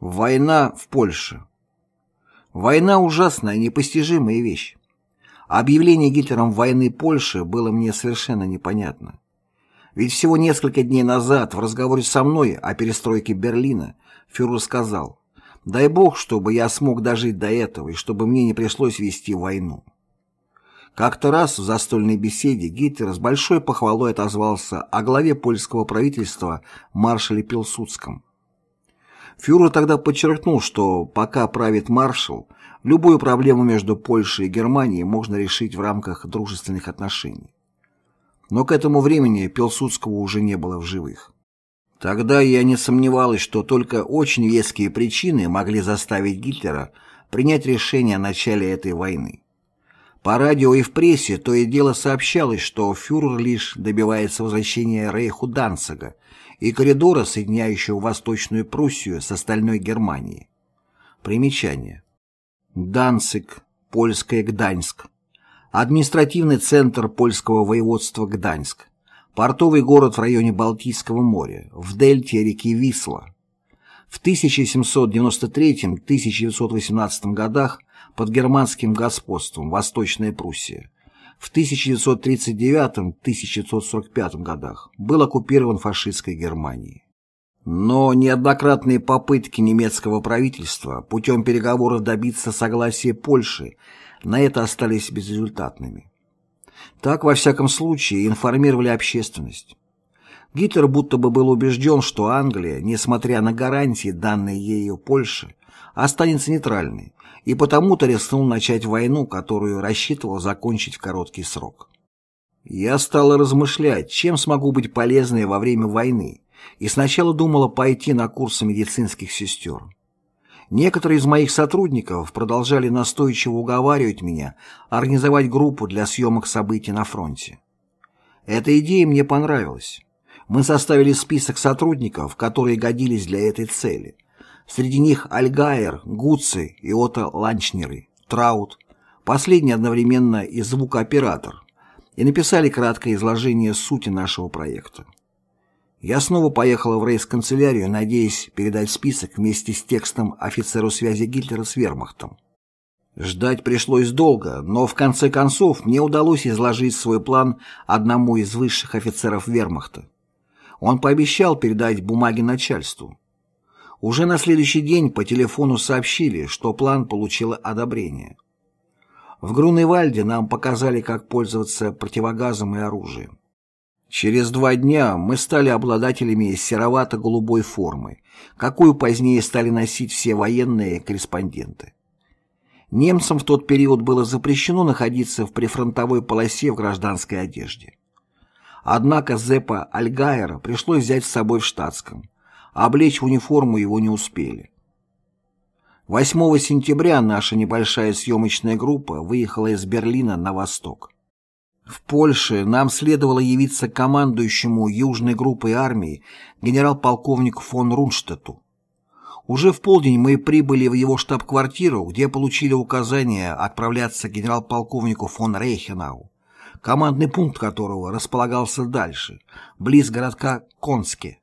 Война в Польше. Война – ужасная, непостижимая вещь. Объявление Гитлером войны Польше было мне совершенно непонятно. Ведь всего несколько дней назад в разговоре со мной о перестройке Берлина фюрер сказал «Дай Бог, чтобы я смог дожить до этого и чтобы мне не пришлось вести войну». Как-то раз в застольной беседе Гитлер с большой похвалой отозвался о главе польского правительства маршале Пилсудском. Фюрер тогда подчеркнул, что пока правит маршал, любую проблему между Польшей и Германией можно решить в рамках дружественных отношений. Но к этому времени Пилсудского уже не было в живых. Тогда я не сомневалась, что только очень веские причины могли заставить Гитлера принять решение о начале этой войны. По радио и в прессе то и дело сообщалось, что фюрер лишь добивается возвращения Рейху Данцига и коридора, соединяющего Восточную Пруссию с остальной Германией. Примечание. Данциг, польское Гданьск. Административный центр польского воеводства Гданьск. Портовый город в районе Балтийского моря, в дельте реки Висла. В 1793-1918 годах под германским господством Восточная Пруссия в 1939-1945 годах был оккупирован фашистской Германией. Но неоднократные попытки немецкого правительства путем переговоров добиться согласия Польши на это остались безрезультатными. Так, во всяком случае, информировали общественность. Гитлер будто бы был убежден, что Англия, несмотря на гарантии, данные ею Польше, останется нейтральной, и потому-то рискнул начать войну, которую рассчитывал закончить в короткий срок. Я стала размышлять, чем смогу быть полезной во время войны, и сначала думала пойти на курсы медицинских сестер. Некоторые из моих сотрудников продолжали настойчиво уговаривать меня организовать группу для съемок событий на фронте. Эта идея мне понравилась. Мы составили список сотрудников, которые годились для этой цели – Среди них Альгайер, Гуци и Отто Ланчнеры, Траут, последний одновременно и звукооператор, и написали краткое изложение сути нашего проекта. Я снова поехала в рейс-канцелярию, надеясь передать список вместе с текстом офицеру связи Гитлера с вермахтом. Ждать пришлось долго, но в конце концов мне удалось изложить свой план одному из высших офицеров вермахта. Он пообещал передать бумаги начальству. Уже на следующий день по телефону сообщили, что план получил одобрение. В Груневальде нам показали, как пользоваться противогазом и оружием. Через два дня мы стали обладателями серовато-голубой формы, какую позднее стали носить все военные корреспонденты. Немцам в тот период было запрещено находиться в прифронтовой полосе в гражданской одежде. Однако Зеппа Альгайера пришлось взять с собой в штатском, облечь в униформу его не успели. 8 сентября наша небольшая съемочная группа выехала из Берлина на восток. В Польше нам следовало явиться командующему Южной группой армии генерал-полковнику фон Рунштетту. Уже в полдень мы прибыли в его штаб-квартиру, где получили указание отправляться к генерал-полковнику фон Рейхенау, командный пункт которого располагался дальше, близ городка Конске.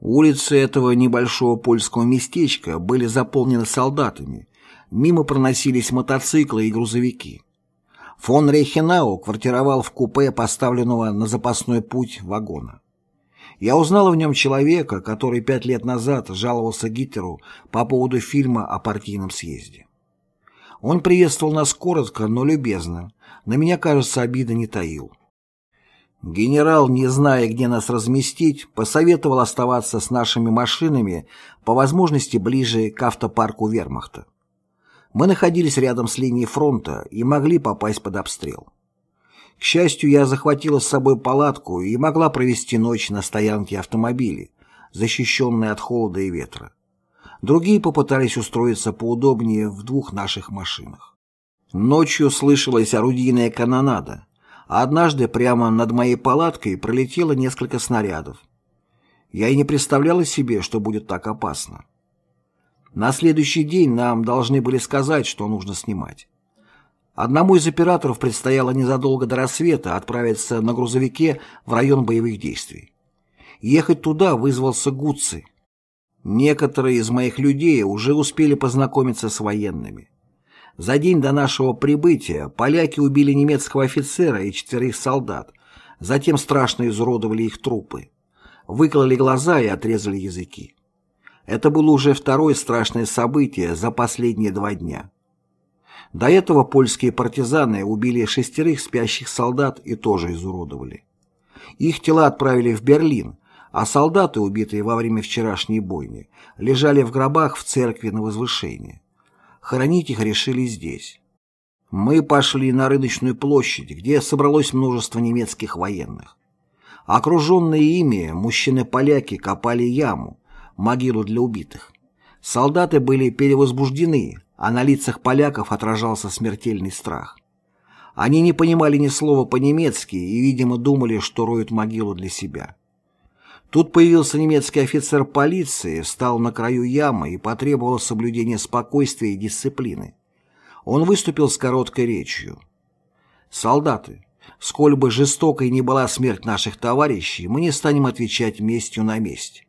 Улицы этого небольшого польского местечка были заполнены солдатами. Мимо проносились мотоциклы и грузовики. Фон Рейхенау квартировал в купе, поставленного на запасной путь вагона. Я узнал в нем человека, который пять лет назад жаловался Гитлеру по поводу фильма о партийном съезде. Он приветствовал нас коротко, но любезно. На меня, кажется, обида не таил. Генерал, не зная, где нас разместить, посоветовал оставаться с нашими машинами по возможности ближе к автопарку вермахта. Мы находились рядом с линией фронта и могли попасть под обстрел. К счастью, я захватила с собой палатку и могла провести ночь на стоянке автомобилей, защищенной от холода и ветра. Другие попытались устроиться поудобнее в двух наших машинах. Ночью слышалась орудийная канонада, а однажды прямо над моей палаткой пролетело несколько снарядов. Я и не представляла себе, что будет так опасно. На следующий день нам должны были сказать, что нужно снимать. Одному из операторов предстояло незадолго до рассвета отправиться на грузовике в район боевых действий. Ехать туда вызвался Гуци. Некоторые из моих людей уже успели познакомиться с военными. За день до нашего прибытия поляки убили немецкого офицера и четверых солдат, затем страшно изуродовали их трупы, выкололи глаза и отрезали языки. Это было уже второе страшное событие за последние два дня. До этого польские партизаны убили шестерых спящих солдат и тоже изуродовали. Их тела отправили в Берлин, а солдаты, убитые во время вчерашней бойни, лежали в гробах в церкви на возвышении. Хоронить их решили здесь. Мы пошли на рыночную площадь, где собралось множество немецких военных. Окруженные ими, мужчины-поляки копали яму, могилу для убитых. Солдаты были перевозбуждены, а на лицах поляков отражался смертельный страх. Они не понимали ни слова по-немецки и, видимо, думали, что роют могилу для себя. Тут появился немецкий офицер полиции, встал на краю ямы и потребовал соблюдения спокойствия и дисциплины. Он выступил с короткой речью. «Солдаты, сколь бы жестокой ни была смерть наших товарищей, мы не станем отвечать местью на месть».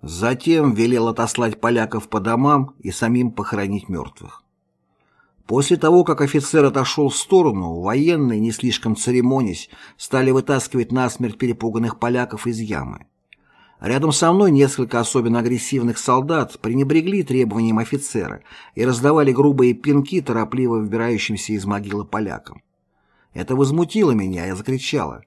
Затем велел отослать поляков по домам и самим похоронить мертвых. После того, как офицер отошел в сторону, военные, не слишком церемонясь, стали вытаскивать насмерть перепуганных поляков из ямы. Рядом со мной несколько особенно агрессивных солдат пренебрегли требованиям офицера и раздавали грубые пинки торопливо выбирающимся из могилы полякам. Это возмутило меня, я закричала.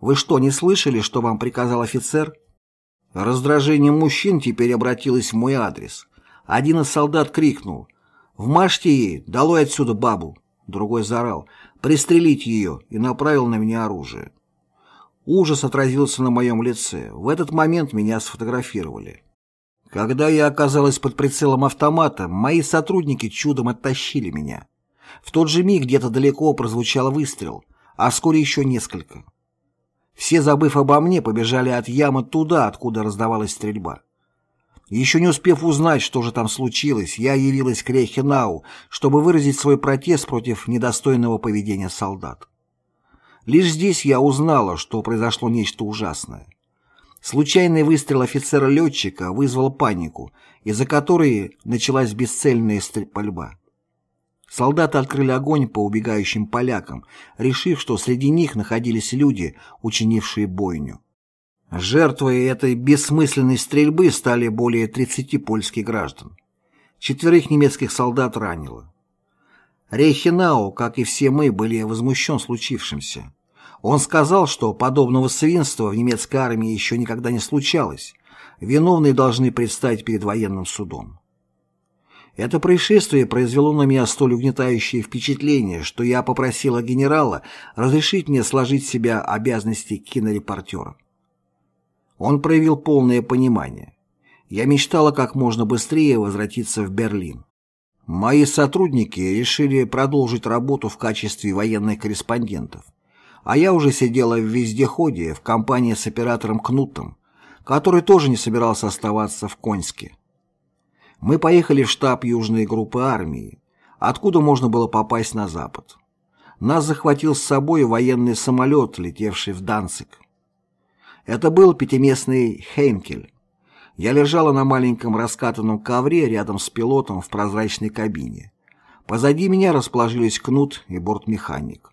«Вы что, не слышали, что вам приказал офицер?» Раздражение мужчин теперь обратилось в мой адрес. Один из солдат крикнул «Вмажьте ей, долой отсюда бабу!» Другой заорал «Пристрелить ее!» и направил на меня оружие. Ужас отразился на моем лице. В этот момент меня сфотографировали. Когда я оказалась под прицелом автомата, мои сотрудники чудом оттащили меня. В тот же миг где-то далеко прозвучал выстрел, а вскоре еще несколько. Все, забыв обо мне, побежали от ямы туда, откуда раздавалась стрельба. Еще не успев узнать, что же там случилось, я явилась к Рейхенау, чтобы выразить свой протест против недостойного поведения солдат. Лишь здесь я узнала, что произошло нечто ужасное. Случайный выстрел офицера-летчика вызвал панику, из-за которой началась бесцельная пальба. Солдаты открыли огонь по убегающим полякам, решив, что среди них находились люди, учинившие бойню. Жертвой этой бессмысленной стрельбы стали более 30 польских граждан. Четверых немецких солдат ранило. Рейхенау, как и все мы, были возмущен случившимся. Он сказал, что подобного свинства в немецкой армии еще никогда не случалось. Виновные должны предстать перед военным судом. Это происшествие произвело на меня столь угнетающее впечатление, что я попросила генерала разрешить мне сложить в себя обязанности кинорепортера. Он проявил полное понимание. Я мечтала как можно быстрее возвратиться в Берлин. Мои сотрудники решили продолжить работу в качестве военных корреспондентов, а я уже сидела в вездеходе в компании с оператором Кнутом, который тоже не собирался оставаться в Коньске. Мы поехали в штаб Южной группы армии, откуда можно было попасть на запад. Нас захватил с собой военный самолет, летевший в Данцик. Это был пятиместный Хейнкель, я лежала на маленьком раскатанном ковре рядом с пилотом в прозрачной кабине. Позади меня расположились Кнут и бортмеханик.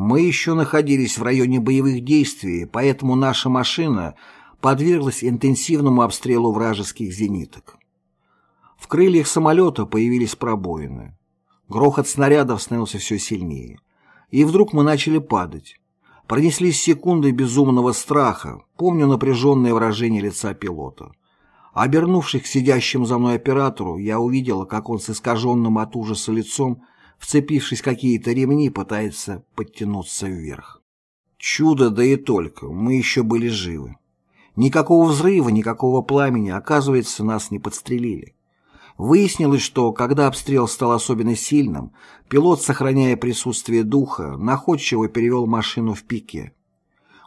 Мы еще находились в районе боевых действий, поэтому наша машина подверглась интенсивному обстрелу вражеских зениток. В крыльях самолета появились пробоины. Грохот снарядов становился все сильнее. И вдруг мы начали падать. Пронеслись секунды безумного страха, помню напряженное выражение лица пилота. Обернувшись к сидящему за мной оператору, я увидела, как он с искаженным от ужаса лицом, вцепившись в какие-то ремни, пытается подтянуться вверх. Чудо, да и только, мы еще были живы. Никакого взрыва, никакого пламени, оказывается, нас не подстрелили. Выяснилось, что, когда обстрел стал особенно сильным, пилот, сохраняя присутствие духа, находчиво перевел машину в пике.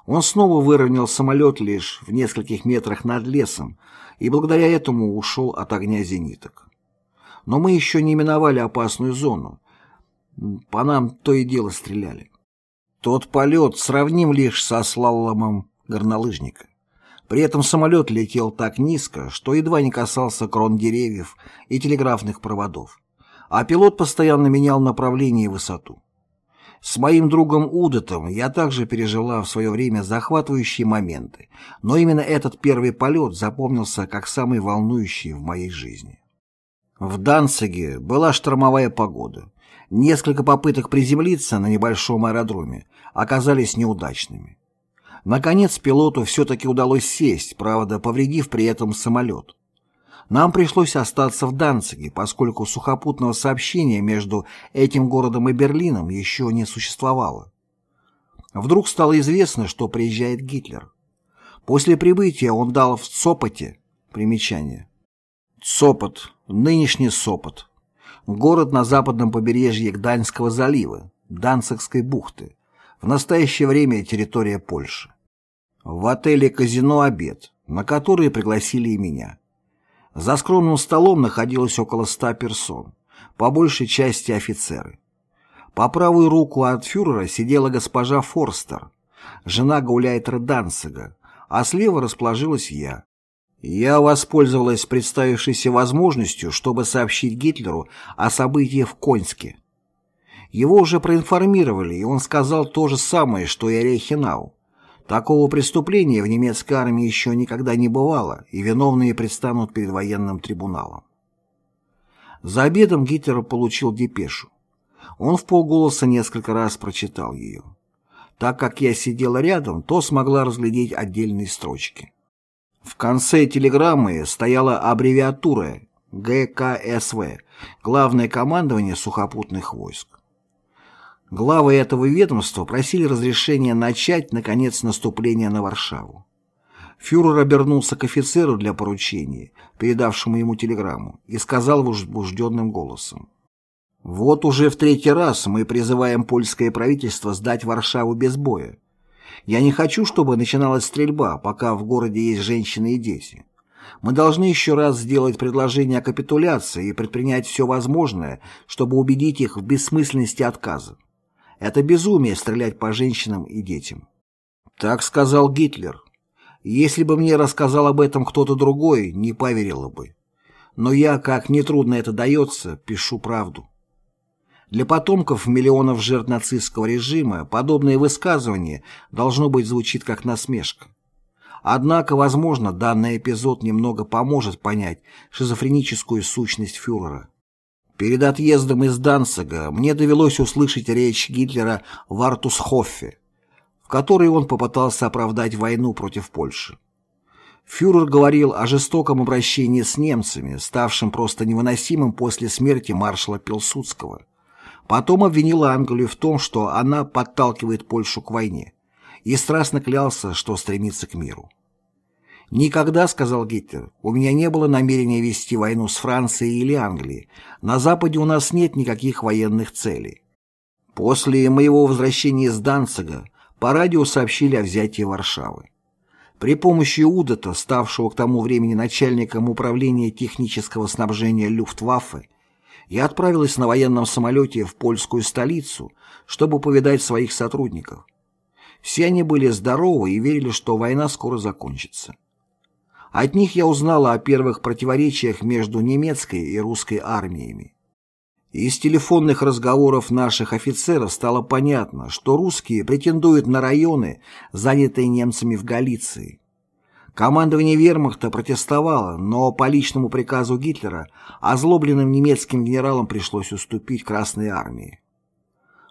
Он снова выровнял самолет лишь в нескольких метрах над лесом, и благодаря этому ушел от огня зениток. Но мы еще не миновали опасную зону. По нам то и дело стреляли. Тот полет сравним лишь со слаломом горнолыжника. При этом самолет летел так низко, что едва не касался крон деревьев и телеграфных проводов, а пилот постоянно менял направление и высоту. С моим другом Удотом я также пережила в свое время захватывающие моменты, но именно этот первый полет запомнился как самый волнующий в моей жизни. В Данциге была штормовая погода. Несколько попыток приземлиться на небольшом аэродроме оказались неудачными. Наконец пилоту все-таки удалось сесть, правда, повредив при этом самолет. Нам пришлось остаться в Данциге, поскольку сухопутного сообщения между этим городом и Берлином еще не существовало. Вдруг стало известно, что приезжает Гитлер. После прибытия он дал в Цопоте примечание. Цопот, нынешний Сопот. Город на западном побережье Гданьского залива, Данцигской бухты. В настоящее время территория Польши. В отеле «Казино» обед, на который пригласили и меня. За скромным столом находилось около ста персон, по большей части офицеры. По правую руку от фюрера сидела госпожа Форстер, жена гауляйтера Данцига, а слева расположилась я. Я воспользовалась представившейся возможностью, чтобы сообщить Гитлеру о событиях в Коньске. Его уже проинформировали, и он сказал то же самое, что и Рейхенау. Такого преступления в немецкой армии еще никогда не бывало, и виновные предстанут перед военным трибуналом. За обедом Гитлер получил депешу. Он в полголоса несколько раз прочитал ее. Так как я сидела рядом, то смогла разглядеть отдельные строчки. В конце телеграммы стояла аббревиатура ГКСВ, Главное командование сухопутных войск. Главы этого ведомства просили разрешения начать, наконец, наступление на Варшаву. Фюрер обернулся к офицеру для поручения, передавшему ему телеграмму, и сказал возбужденным голосом. «Вот уже в третий раз мы призываем польское правительство сдать Варшаву без боя. Я не хочу, чтобы начиналась стрельба, пока в городе есть женщины и дети. Мы должны еще раз сделать предложение о капитуляции и предпринять все возможное, чтобы убедить их в бессмысленности отказа. Это безумие стрелять по женщинам и детям. Так сказал Гитлер. Если бы мне рассказал об этом кто-то другой, не поверила бы. Но я, как нетрудно это дается, пишу правду. Для потомков миллионов жертв нацистского режима подобное высказывание должно быть звучит как насмешка. Однако, возможно, данный эпизод немного поможет понять шизофреническую сущность фюрера. Перед отъездом из Данцига мне довелось услышать речь Гитлера в Артусхоффе, в которой он попытался оправдать войну против Польши. Фюрер говорил о жестоком обращении с немцами, ставшем просто невыносимым после смерти маршала Пилсудского. Потом обвинил Англию в том, что она подталкивает Польшу к войне, и страстно клялся, что стремится к миру. «Никогда, — сказал Гитлер, — у меня не было намерения вести войну с Францией или Англией. На Западе у нас нет никаких военных целей». После моего возвращения из Данцига по радио сообщили о взятии Варшавы. При помощи Удата, ставшего к тому времени начальником управления технического снабжения Люфтваффе, я отправилась на военном самолете в польскую столицу, чтобы повидать своих сотрудников. Все они были здоровы и верили, что война скоро закончится. От них я узнала о первых противоречиях между немецкой и русской армиями. Из телефонных разговоров наших офицеров стало понятно, что русские претендуют на районы, занятые немцами в Галиции. Командование вермахта протестовало, но по личному приказу Гитлера озлобленным немецким генералам пришлось уступить Красной армии.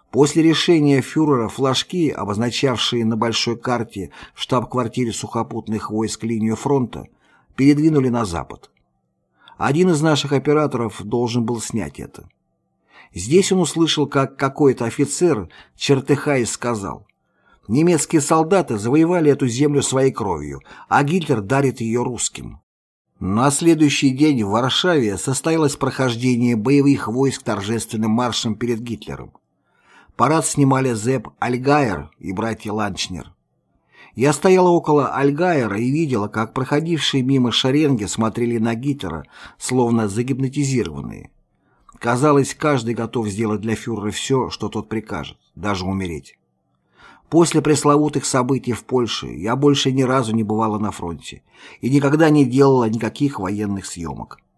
После решения фюрера флажки, обозначавшие на большой карте в штаб-квартире сухопутных войск линию фронта, передвинули на запад. Один из наших операторов должен был снять это. Здесь он услышал, как какой-то офицер, чертыхаясь, сказал «Немецкие солдаты завоевали эту землю своей кровью, а Гитлер дарит ее русским». На следующий день в Варшаве состоялось прохождение боевых войск торжественным маршем перед Гитлером. Парад снимали Зепп Альгайер и братья Ланчнер. Я стояла около Альгайера и видела, как проходившие мимо шеренги смотрели на Гитлера, словно загипнотизированные. Казалось, каждый готов сделать для фюрера все, что тот прикажет, даже умереть. После пресловутых событий в Польше я больше ни разу не бывала на фронте и никогда не делала никаких военных съемок.